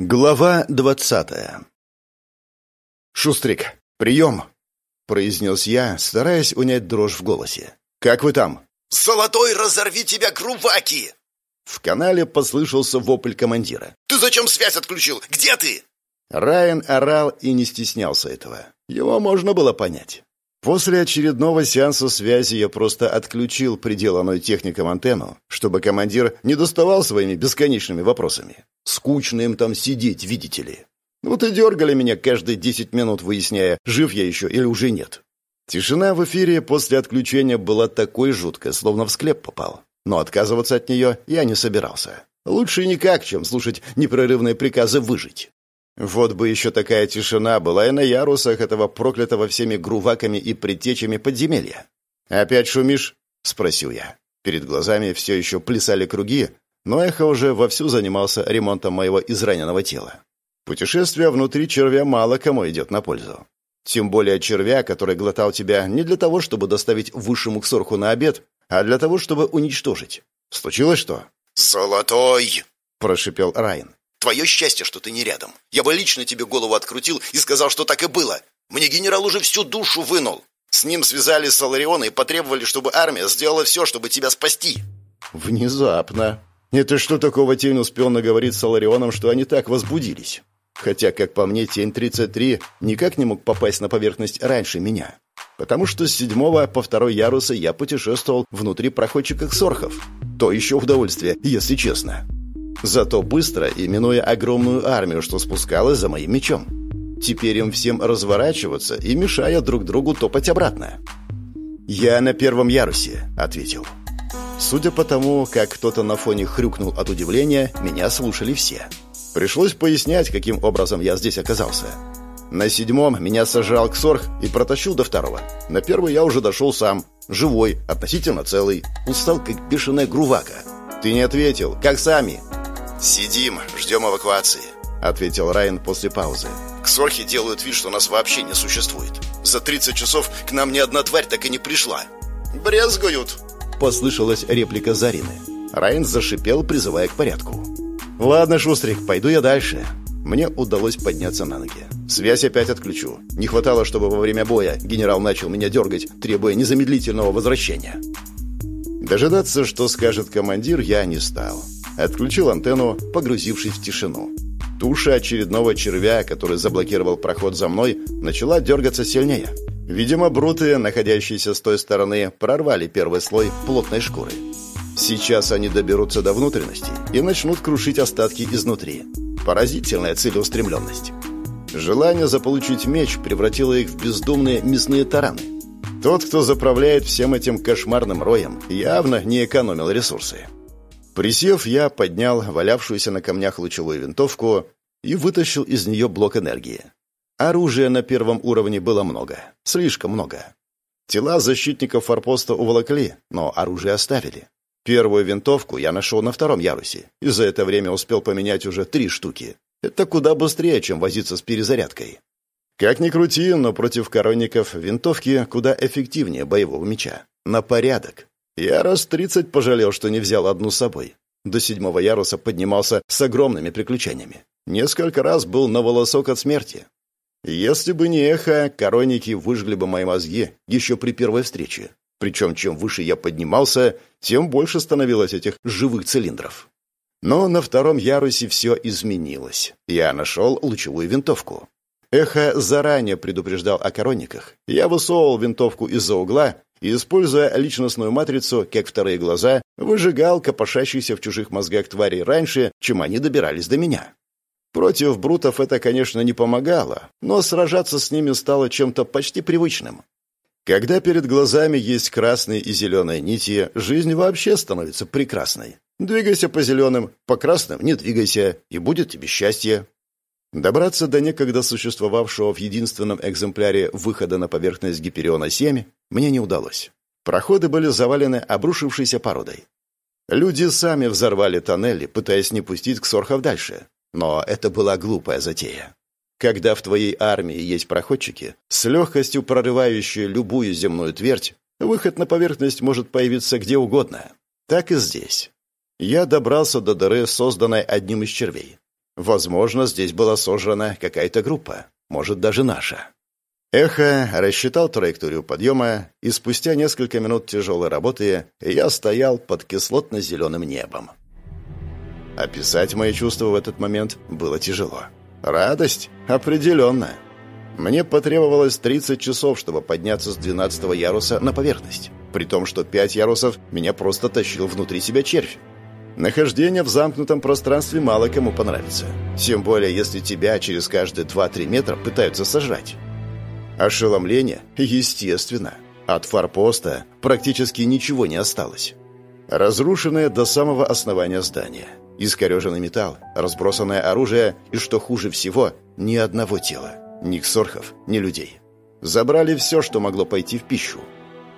Глава двадцатая «Шустрик, прием!» — произнес я, стараясь унять дрожь в голосе. «Как вы там?» «Золотой, разорви тебя, груваки!» В канале послышался вопль командира. «Ты зачем связь отключил? Где ты?» Райан орал и не стеснялся этого. Его можно было понять. После очередного сеанса связи я просто отключил приделанную техником антенну, чтобы командир не доставал своими бесконечными вопросами. Скучно им там сидеть, видите ли. Вот и дергали меня каждые десять минут, выясняя, жив я еще или уже нет. Тишина в эфире после отключения была такой жуткой, словно в склеп попал. Но отказываться от нее я не собирался. Лучше никак, чем слушать непрерывные приказы выжить. Вот бы еще такая тишина была и на ярусах этого проклятого всеми груваками и предтечами подземелья. «Опять шумишь?» — спросил я. Перед глазами все еще плясали круги, но эхо уже вовсю занимался ремонтом моего израненного тела. Путешествие внутри червя мало кому идет на пользу. Тем более червя, который глотал тебя не для того, чтобы доставить высшему ксорху на обед, а для того, чтобы уничтожить. Случилось что? «Золотой!» — прошипел Райан. Твое счастье, что ты не рядом. Я бы лично тебе голову открутил и сказал, что так и было. Мне генерал уже всю душу вынул. С ним связали Солариона и потребовали, чтобы армия сделала все, чтобы тебя спасти». «Внезапно. Это что такого тень успел наговорить с Соларионом, что они так возбудились?» Хотя, как по мне, Тень-33 никак не мог попасть на поверхность раньше меня. Потому что с седьмого по второй яруса я путешествовал внутри проходчика Ксорхов. То еще удовольствие, если честно. Зато быстро, именуя огромную армию, что спускалась за моим мечом. Теперь им всем разворачиваться и мешая друг другу топать обратно. «Я на первом ярусе», — ответил. Судя по тому, как кто-то на фоне хрюкнул от удивления, меня слушали все. Пришлось пояснять, каким образом я здесь оказался. На седьмом меня сажал Ксорх и протащил до второго. На первый я уже дошел сам. Живой, относительно целый. Устал, как бешеная грувака. «Ты не ответил. Как сами?» «Сидим, ждем эвакуации», — ответил Райан после паузы. «Ксорхи делают вид, что нас вообще не существует. За 30 часов к нам ни одна тварь так и не пришла. Брезгуют!» Послышалась реплика Зарины. Райан зашипел, призывая к порядку. «Ладно, Шустрик, пойду я дальше». Мне удалось подняться на ноги. Связь опять отключу. Не хватало, чтобы во время боя генерал начал меня дергать, требуя незамедлительного возвращения. Дожидаться, что скажет командир, я не стал. Отключил антенну, погрузившись в тишину. Туша очередного червя, который заблокировал проход за мной, начала дергаться сильнее. Видимо, бруты, находящиеся с той стороны, прорвали первый слой плотной шкуры. Сейчас они доберутся до внутренности и начнут крушить остатки изнутри. Поразительная целеустремленность. Желание заполучить меч превратило их в бездумные мясные тараны. Тот, кто заправляет всем этим кошмарным роем, явно не экономил ресурсы. Присев, я поднял валявшуюся на камнях лучевую винтовку и вытащил из нее блок энергии. Оружия на первом уровне было много. Слишком много. Тела защитников форпоста уволокли, но оружие оставили. Первую винтовку я нашел на втором ярусе, и за это время успел поменять уже три штуки. Это куда быстрее, чем возиться с перезарядкой. Как ни крути, но против коронников винтовки куда эффективнее боевого меча. На порядок. Я раз тридцать пожалел, что не взял одну с собой. До седьмого яруса поднимался с огромными приключениями. Несколько раз был на волосок от смерти. Если бы не эхо, коронники выжгли бы мои мозги еще при первой встрече. Причем чем выше я поднимался, тем больше становилось этих живых цилиндров. Но на втором ярусе все изменилось. Я нашел лучевую винтовку. Эхо заранее предупреждал о коронниках. Я высовывал винтовку из-за угла и, используя личностную матрицу, как вторые глаза, выжигал копошащихся в чужих мозгах тварей раньше, чем они добирались до меня. Против брутов это, конечно, не помогало, но сражаться с ними стало чем-то почти привычным. Когда перед глазами есть красные и зеленые нити, жизнь вообще становится прекрасной. Двигайся по зеленым, по красным не двигайся, и будет тебе счастье. Добраться до некогда существовавшего в единственном экземпляре выхода на поверхность Гипериона-7 мне не удалось. Проходы были завалены обрушившейся породой. Люди сами взорвали тоннели, пытаясь не пустить ксорхов дальше. Но это была глупая затея. Когда в твоей армии есть проходчики, с легкостью прорывающие любую земную твердь, выход на поверхность может появиться где угодно. Так и здесь. Я добрался до дыры, созданной одним из червей. Возможно, здесь была сожрана какая-то группа, может, даже наша. Эхо рассчитал траекторию подъема, и спустя несколько минут тяжелой работы я стоял под кислотно-зеленым небом. Описать мои чувства в этот момент было тяжело. Радость? Определенно. Мне потребовалось 30 часов, чтобы подняться с 12 яруса на поверхность, при том, что 5 ярусов меня просто тащил внутри себя червь. Нахождение в замкнутом пространстве мало кому понравится. Тем более, если тебя через каждые 2-3 метра пытаются сожрать. Ошеломление? Естественно. От форпоста практически ничего не осталось. Разрушенное до самого основания здание. Искореженный металл, разбросанное оружие и, что хуже всего, ни одного тела. Ни ксорхов, ни людей. Забрали все, что могло пойти в пищу.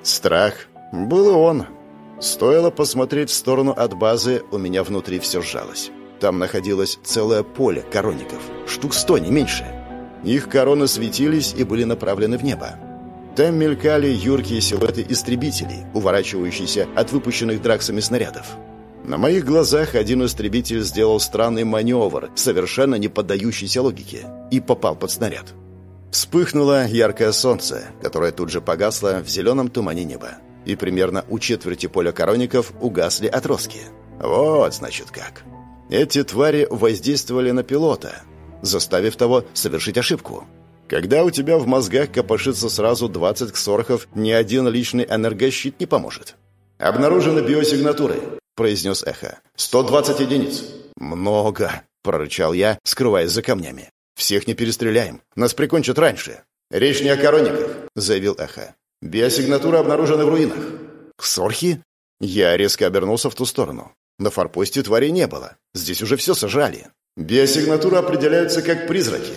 Страх. Был он. Стоило посмотреть в сторону от базы, у меня внутри все сжалось. Там находилось целое поле короников. Штук сто, не меньше. Их короны светились и были направлены в небо. Там мелькали юркие силуэты истребителей, уворачивающиеся от выпущенных драксами снарядов. На моих глазах один истребитель сделал странный маневр, совершенно не поддающийся логике, и попал под снаряд. Вспыхнуло яркое солнце, которое тут же погасло в зеленом тумане неба и примерно у четверти поля короников угасли отростки. Вот, значит, как. Эти твари воздействовали на пилота, заставив того совершить ошибку. Когда у тебя в мозгах копошится сразу 20 ксорхов, ни один личный энергощит не поможет. «Обнаружены биосигнатуры», — произнес Эхо. «120 единиц». «Много», — прорычал я, скрываясь за камнями. «Всех не перестреляем. Нас прикончат раньше». «Речь не о корониках», — заявил Эхо. Биосигнатура обнаружена в руинах. Ксорхи? Я резко обернулся в ту сторону. На форпосте тварей не было. Здесь уже все сажали. Биосигнатура определяются как призраки.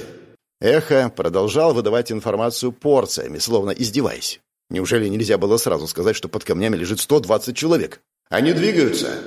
Эхо продолжал выдавать информацию порциями, словно издеваясь. Неужели нельзя было сразу сказать, что под камнями лежит 120 человек? Они двигаются.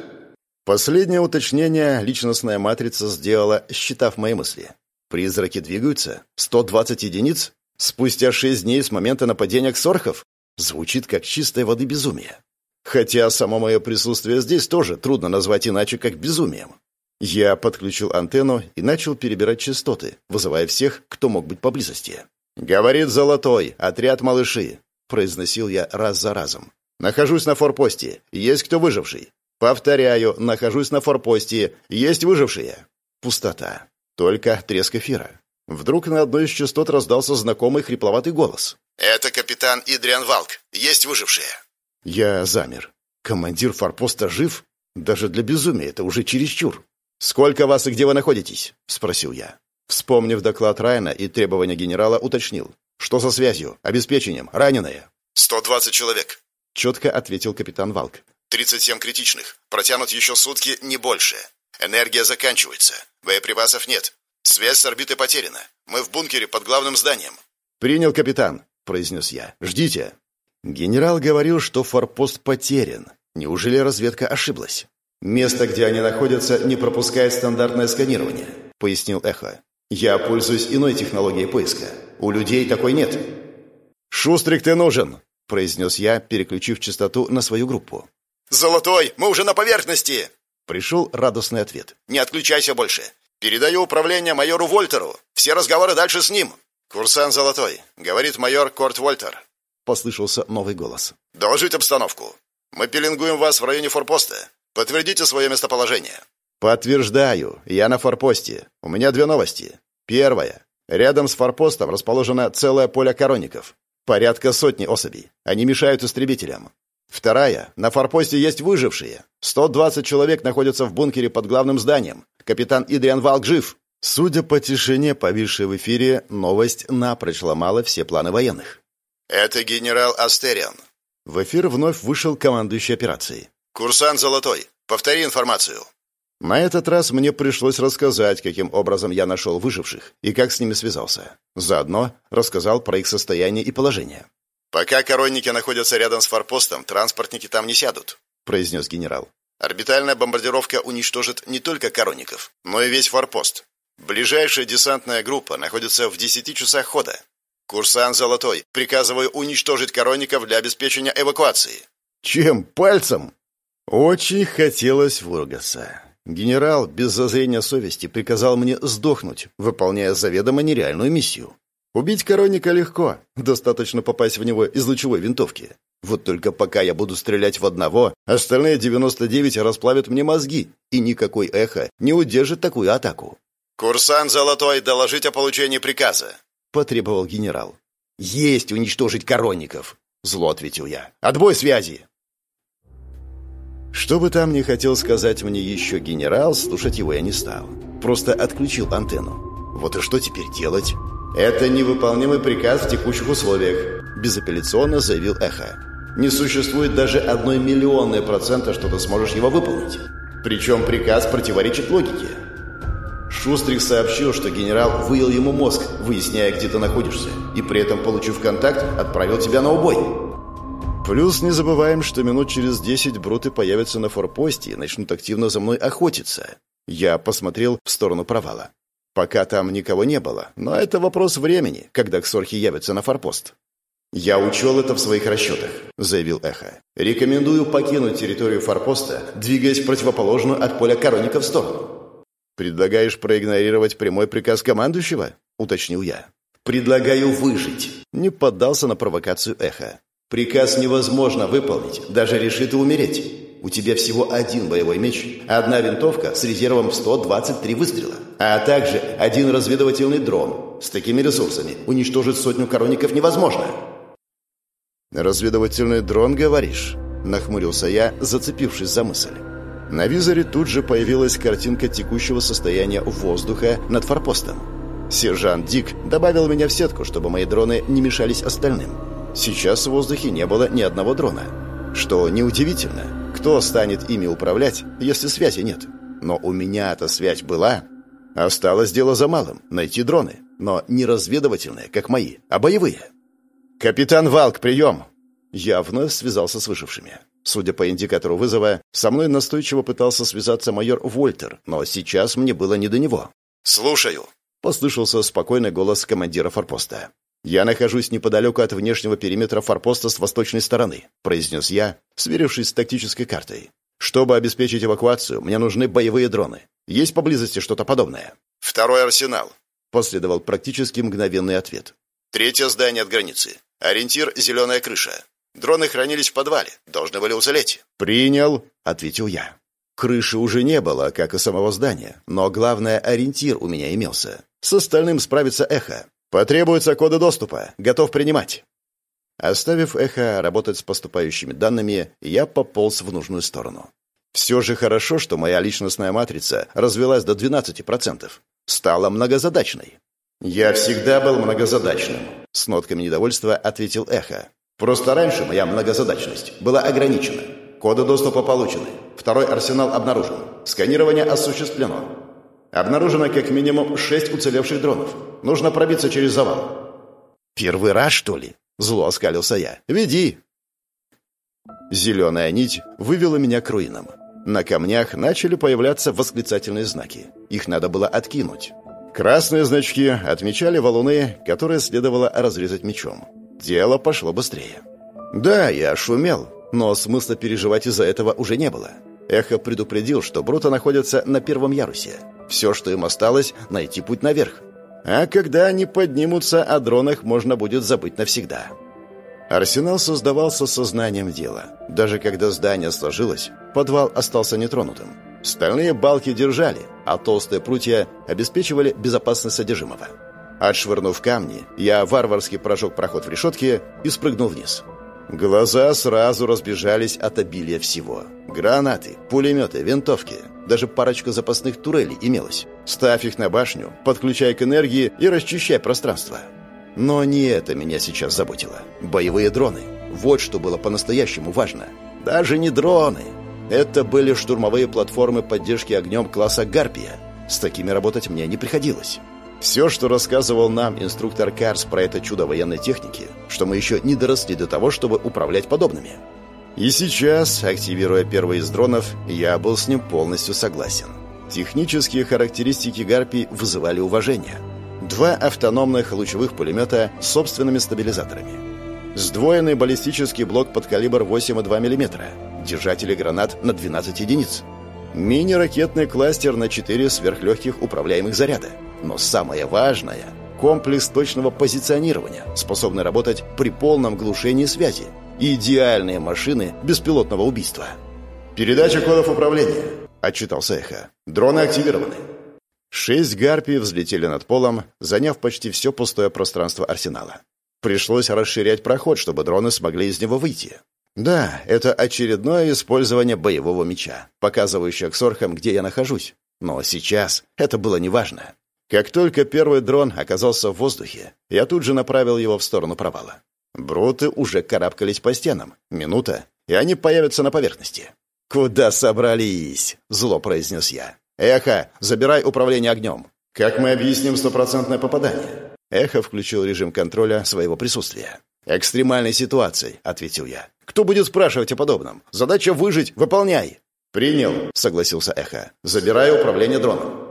Последнее уточнение личностная матрица сделала, считав мои мысли. Призраки двигаются? 120 единиц? Спустя шесть дней с момента нападения ксорхов? Звучит как чистой воды безумие. Хотя само мое присутствие здесь тоже трудно назвать иначе, как безумием. Я подключил антенну и начал перебирать частоты, вызывая всех, кто мог быть поблизости. «Говорит Золотой, отряд малыши», — произносил я раз за разом. «Нахожусь на форпосте. Есть кто выживший?» «Повторяю, нахожусь на форпосте. Есть выжившие?» Пустота. Только треск эфира. Вдруг на одной из частот раздался знакомый хрипловатый голос. «Это капитан Идриан Валк. Есть выжившие?» Я замер. Командир форпоста жив? Даже для безумия это уже чересчур. «Сколько вас и где вы находитесь?» — спросил я. Вспомнив доклад Райана и требования генерала, уточнил. «Что со связью? Обеспечением? Раненые?» «Сто двадцать человек», — четко ответил капитан Валк. «Тридцать семь критичных. Протянут еще сутки, не больше. Энергия заканчивается. Боеприпасов нет. Связь с орбитой потеряна. Мы в бункере под главным зданием. Принял капитан, произнес я. Ждите. Генерал говорил, что форпост потерян. Неужели разведка ошиблась? Место, где они находятся, не пропускает стандартное сканирование, пояснил Эхо. Я пользуюсь иной технологией поиска. У людей такой нет. Шустрик ты нужен, произнес я, переключив частоту на свою группу. «Золотой, мы уже на поверхности!» Пришел радостный ответ. «Не отключайся больше. Передаю управление майору Вольтеру. Все разговоры дальше с ним. Курсант Золотой, говорит майор Корт Вольтер. Послышался новый голос. Доложить обстановку. Мы пеленгуем вас в районе форпоста. Подтвердите свое местоположение. Подтверждаю. Я на форпосте. У меня две новости. Первая. Рядом с форпостом расположено целое поле короников. Порядка сотни особей. Они мешают истребителям. Вторая. На форпосте есть выжившие. 120 человек находятся в бункере под главным зданием. Капитан Идриан Валк жив. Судя по тишине, повисшей в эфире, новость напрочь ломала все планы военных. «Это генерал Астериан». В эфир вновь вышел командующий операцией. «Курсант Золотой, повтори информацию». На этот раз мне пришлось рассказать, каким образом я нашел выживших и как с ними связался. Заодно рассказал про их состояние и положение. «Пока коронники находятся рядом с форпостом, транспортники там не сядут», — произнес генерал. «Орбитальная бомбардировка уничтожит не только коронников, но и весь форпост. Ближайшая десантная группа находится в десяти часах хода. Курсант Золотой, приказываю уничтожить коронников для обеспечения эвакуации». «Чем? Пальцем?» Очень хотелось выругаться. Генерал без зазрения совести приказал мне сдохнуть, выполняя заведомо нереальную миссию. Убить коронника легко, достаточно попасть в него из лучевой винтовки. Вот только пока я буду стрелять в одного, остальные 99 расплавят мне мозги, и никакой эхо не удержит такую атаку. «Курсант Золотой, доложить о получении приказа», — потребовал генерал. «Есть уничтожить коронников», — зло ответил я. «Отбой связи!» Что бы там ни хотел сказать мне еще генерал, слушать его я не стал. Просто отключил антенну. Вот и что теперь делать? «Это невыполнимый приказ в текущих условиях», – безапелляционно заявил Эхо. «Не существует даже одной миллионной процента, что ты сможешь его выполнить. Причем приказ противоречит логике». Шустрик сообщил, что генерал выел ему мозг, выясняя, где ты находишься, и при этом, получив контакт, отправил тебя на убой. Плюс не забываем, что минут через десять бруты появятся на форпосте и начнут активно за мной охотиться. Я посмотрел в сторону провала. Пока там никого не было, но это вопрос времени, когда ксорхи явятся на форпост. «Я учел это в своих расчетах», — заявил Эхо. «Рекомендую покинуть территорию форпоста, двигаясь в противоположную от поля коронника в сторону». «Предлагаешь проигнорировать прямой приказ командующего?» — уточнил я. «Предлагаю выжить», — не поддался на провокацию Эхо. Приказ невозможно выполнить, даже решит и умереть. У тебя всего один боевой меч, одна винтовка с резервом в 123 выстрела, а также один разведывательный дрон. С такими ресурсами уничтожить сотню коронников невозможно. «Разведывательный дрон, говоришь?» – нахмурился я, зацепившись за мысль. На визоре тут же появилась картинка текущего состояния воздуха над форпостом. Сержант Дик добавил меня в сетку, чтобы мои дроны не мешались остальным. Сейчас в воздухе не было ни одного дрона. Что неудивительно. Кто станет ими управлять, если связи нет? Но у меня-то связь была. Осталось дело за малым — найти дроны. Но не разведывательные, как мои, а боевые. «Капитан Валк, прием!» Я вновь связался с выжившими. Судя по индикатору вызова, со мной настойчиво пытался связаться майор Вольтер, но сейчас мне было не до него. «Слушаю», — послышался спокойный голос командира форпоста. «Я нахожусь неподалеку от внешнего периметра форпоста с восточной стороны», — произнес я, сверившись с тактической картой. «Чтобы обеспечить эвакуацию, мне нужны боевые дроны. Есть поблизости что-то подобное?» «Второй арсенал», — последовал практически мгновенный ответ. «Третье здание от границы. Ориентир — зеленая крыша. Дроны хранились в подвале. Должны были уцелеть». «Принял», — ответил я. Крыши уже не было, как и самого здания, но главное, ориентир у меня имелся. С остальным справится эхо. Потребуются коды доступа. Готов принимать. Оставив эхо работать с поступающими данными, я пополз в нужную сторону. Все же хорошо, что моя личностная матрица развелась до 12%. Стала многозадачной. «Я всегда был многозадачным», — с нотками недовольства ответил Эхо. «Просто раньше моя многозадачность была ограничена. Коды доступа получены. Второй арсенал обнаружен. Сканирование осуществлено. Обнаружено как минимум шесть уцелевших дронов. Нужно пробиться через завал. «Первый раз, что ли?» — зло оскалился я. «Веди!» Зеленая нить вывела меня к руинам. На камнях начали появляться восклицательные знаки. Их надо было откинуть. Красные значки отмечали валуны, которые следовало разрезать мечом. Дело пошло быстрее. Да, я шумел, но смысла переживать из-за этого уже не было. Эхо предупредил, что Брута находится на первом ярусе. Все, что им осталось, найти путь наверх. А когда они поднимутся, о дронах можно будет забыть навсегда. Арсенал создавался сознанием дела. Даже когда здание сложилось, подвал остался нетронутым. Стальные балки держали, а толстые прутья обеспечивали безопасность содержимого. Отшвырнув камни, я варварски прожег проход в решетке и спрыгнул вниз. Глаза сразу разбежались от обилия всего. Гранаты, пулеметы, винтовки. Даже парочка запасных турелей имелась. Ставь их на башню, подключай к энергии и расчищай пространство. Но не это меня сейчас заботило. Боевые дроны. Вот что было по-настоящему важно. Даже не дроны. Это были штурмовые платформы поддержки огнем класса «Гарпия». С такими работать мне не приходилось. Все, что рассказывал нам инструктор Карс про это чудо военной техники, что мы еще не доросли до того, чтобы управлять подобными. И сейчас, активируя первый из дронов, я был с ним полностью согласен. Технические характеристики Гарпий вызывали уважение. Два автономных лучевых пулемета с собственными стабилизаторами. Сдвоенный баллистический блок под калибр 8,2 мм. Держатели гранат на 12 единиц. Мини-ракетный кластер на четыре сверхлегких управляемых заряда. Но самое важное – комплекс точного позиционирования, способный работать при полном глушении связи. Идеальные машины беспилотного убийства. «Передача кодов управления», – отчитался Эхо. «Дроны активированы». Шесть гарпий взлетели над полом, заняв почти все пустое пространство арсенала. Пришлось расширять проход, чтобы дроны смогли из него выйти. Да, это очередное использование боевого меча, показывающее ксорхам, где я нахожусь. Но сейчас это было неважно. Как только первый дрон оказался в воздухе, я тут же направил его в сторону провала. Бруты уже карабкались по стенам. Минута, и они появятся на поверхности. «Куда собрались?» — зло произнес я. «Эхо, забирай управление огнем». «Как мы объясним стопроцентное попадание?» Эхо включил режим контроля своего присутствия. «Экстремальной ситуации», — ответил я. «Кто будет спрашивать о подобном? Задача выжить, выполняй!» «Принял», — согласился Эхо. «Забирай управление дроном».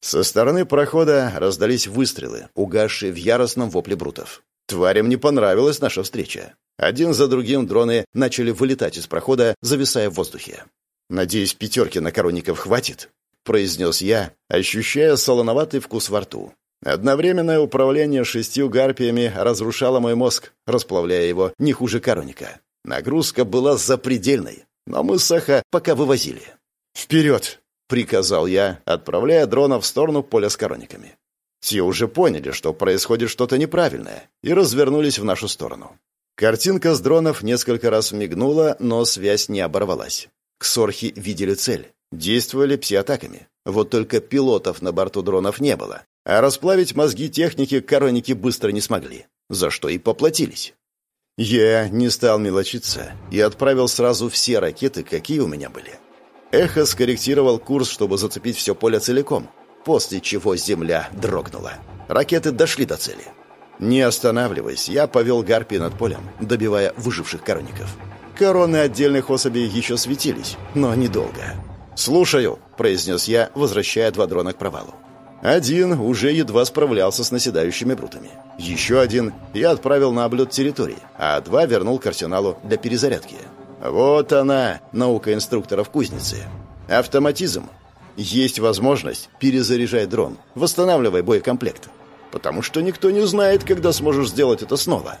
Со стороны прохода раздались выстрелы, угасшие в яростном вопле брутов. Тварям не понравилась наша встреча. Один за другим дроны начали вылетать из прохода, зависая в воздухе. «Надеюсь, пятерки на коронников хватит?» — произнес я, ощущая солоноватый вкус во рту. Одновременное управление шестью гарпиями разрушало мой мозг, расплавляя его не хуже короника. Нагрузка была запредельной, но мы Саха пока вывозили. «Вперед!» — приказал я, отправляя дрона в сторону поля с корониками. Те уже поняли, что происходит что-то неправильное, и развернулись в нашу сторону. Картинка с дронов несколько раз мигнула, но связь не оборвалась. Ксорхи видели цель. Действовали пси-атаками. Вот только пилотов на борту дронов не было. А расплавить мозги техники короники быстро не смогли. За что и поплатились. Я не стал мелочиться и отправил сразу все ракеты, какие у меня были. Эхо скорректировал курс, чтобы зацепить все поле целиком, после чего земля дрогнула. Ракеты дошли до цели. Не останавливаясь, я повел гарпи над полем, добивая выживших короников. Короны отдельных особей еще светились, но недолго. «Слушаю», — произнес я, возвращая два дрона к провалу. Один уже едва справлялся с наседающими брутами. Еще один я отправил на облет территории, а два вернул к арсеналу для перезарядки. Вот она, наука инструкторов кузницы. Автоматизм. Есть возможность перезаряжать дрон, восстанавливай боекомплект. Потому что никто не знает, когда сможешь сделать это снова.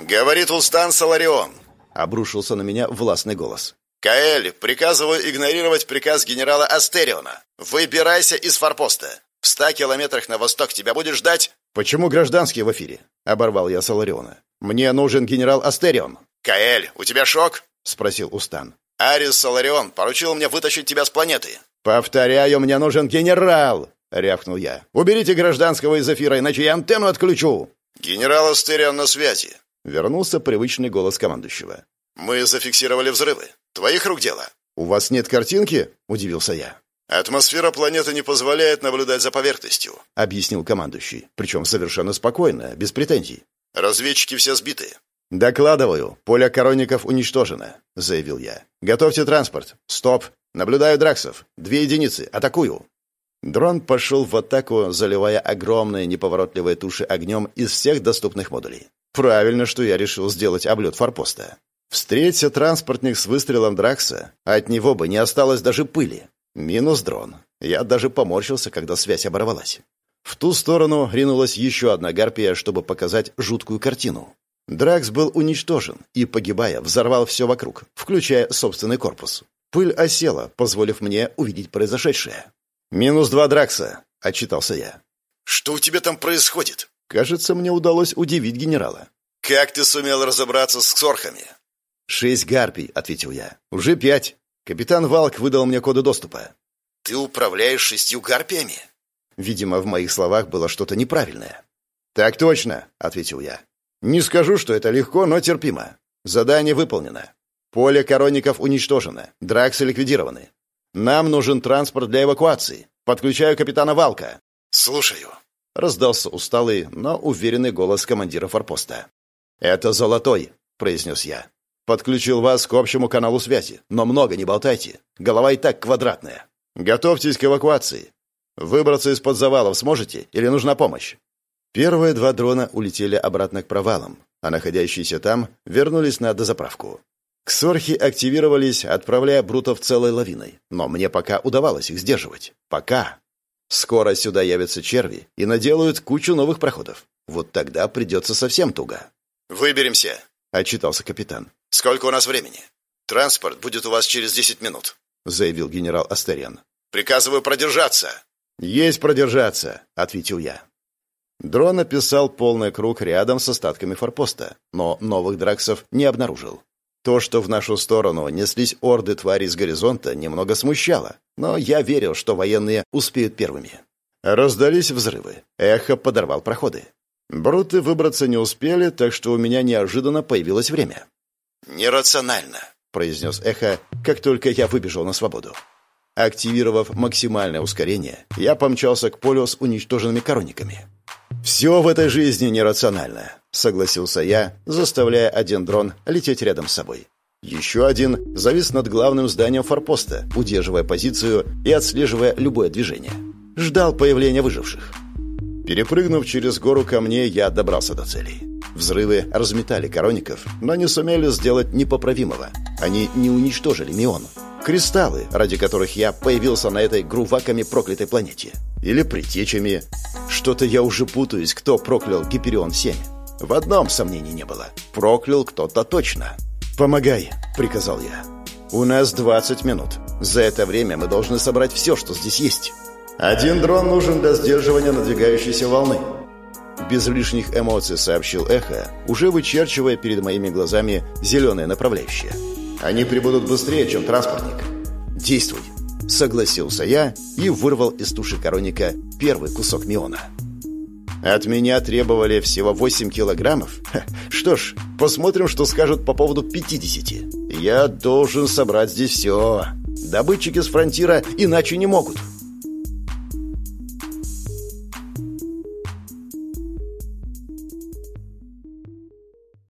«Говорит Улстан Саларион», Обрушился на меня властный голос. «Каэль, приказываю игнорировать приказ генерала Астериона. Выбирайся из форпоста. В ста километрах на восток тебя будет ждать...» «Почему гражданский в эфире?» — оборвал я Салариона. «Мне нужен генерал Астерион». «Каэль, у тебя шок?» — спросил Устан. «Арис Саларион поручил мне вытащить тебя с планеты». «Повторяю, мне нужен генерал!» — рявкнул я. «Уберите гражданского из эфира, иначе я антенну отключу!» «Генерал Астерион на связи. Вернулся привычный голос командующего. «Мы зафиксировали взрывы. Твоих рук дело». «У вас нет картинки?» – удивился я. «Атмосфера планеты не позволяет наблюдать за поверхностью», — объяснил командующий, причем совершенно спокойно, без претензий. «Разведчики все сбиты». «Докладываю. Поле коронников уничтожено», — заявил я. «Готовьте транспорт. Стоп. Наблюдаю Драксов. Две единицы. Атакую». Дрон пошел в атаку, заливая огромные неповоротливые туши огнем из всех доступных модулей. Правильно, что я решил сделать облет форпоста. Встреться транспортник с выстрелом Дракса, от него бы не осталось даже пыли. Минус дрон. Я даже поморщился, когда связь оборвалась. В ту сторону ринулась еще одна гарпия, чтобы показать жуткую картину. Дракс был уничтожен и, погибая, взорвал все вокруг, включая собственный корпус. Пыль осела, позволив мне увидеть произошедшее. «Минус два Дракса», — отчитался я. «Что у тебя там происходит?» Кажется, мне удалось удивить генерала. «Как ты сумел разобраться с ксорхами?» «Шесть гарпий», — ответил я. «Уже пять. Капитан Валк выдал мне коды доступа». «Ты управляешь шестью гарпиями?» Видимо, в моих словах было что-то неправильное. «Так точно», — ответил я. «Не скажу, что это легко, но терпимо. Задание выполнено. Поле коронников уничтожено. Драксы ликвидированы. Нам нужен транспорт для эвакуации. Подключаю капитана Валка». «Слушаю», — раздался усталый, но уверенный голос командира форпоста. «Это Золотой», — произнес я. Подключил вас к общему каналу связи, но много не болтайте. Голова и так квадратная. Готовьтесь к эвакуации. Выбраться из-под завалов сможете или нужна помощь? Первые два дрона улетели обратно к провалам, а находящиеся там вернулись на дозаправку. Ксорхи активировались, отправляя брутов целой лавиной, но мне пока удавалось их сдерживать. Пока. Скоро сюда явятся черви и наделают кучу новых проходов. Вот тогда придется совсем туго. «Выберемся», — отчитался капитан. «Сколько у нас времени?» «Транспорт будет у вас через десять минут», — заявил генерал Астериан. «Приказываю продержаться». «Есть продержаться», — ответил я. Дрон описал полный круг рядом с остатками форпоста, но новых драксов не обнаружил. То, что в нашу сторону неслись орды тварей с горизонта, немного смущало, но я верил, что военные успеют первыми. Раздались взрывы. Эхо подорвал проходы. Бруты выбраться не успели, так что у меня неожиданно появилось время. «Нерационально», — произнес Эхо, как только я выбежал на свободу. Активировав максимальное ускорение, я помчался к полю с уничтоженными корониками. «Все в этой жизни нерационально», — согласился я, заставляя один дрон лететь рядом с собой. Еще один завис над главным зданием форпоста, удерживая позицию и отслеживая любое движение. Ждал появления выживших. Перепрыгнув через гору камней, я добрался до целей. Взрывы разметали короников, но не сумели сделать непоправимого. Они не уничтожили Мион. Кристаллы, ради которых я появился на этой груваками проклятой планете. Или притечами. Что-то я уже путаюсь, кто проклял Гиперион-7. В одном сомнений не было. Проклял кто-то точно. «Помогай», — приказал я. «У нас 20 минут. За это время мы должны собрать все, что здесь есть». «Один дрон нужен для сдерживания надвигающейся волны», без лишних эмоций сообщил Эхо, уже вычерчивая перед моими глазами зеленое направляющее. Они прибудут быстрее, чем транспортник. Действуй, согласился я и вырвал из туши короника первый кусок миона. От меня требовали всего 8 килограммов. Что ж, посмотрим, что скажут по поводу 50. Я должен собрать здесь все. Добытчики с фронтира иначе не могут.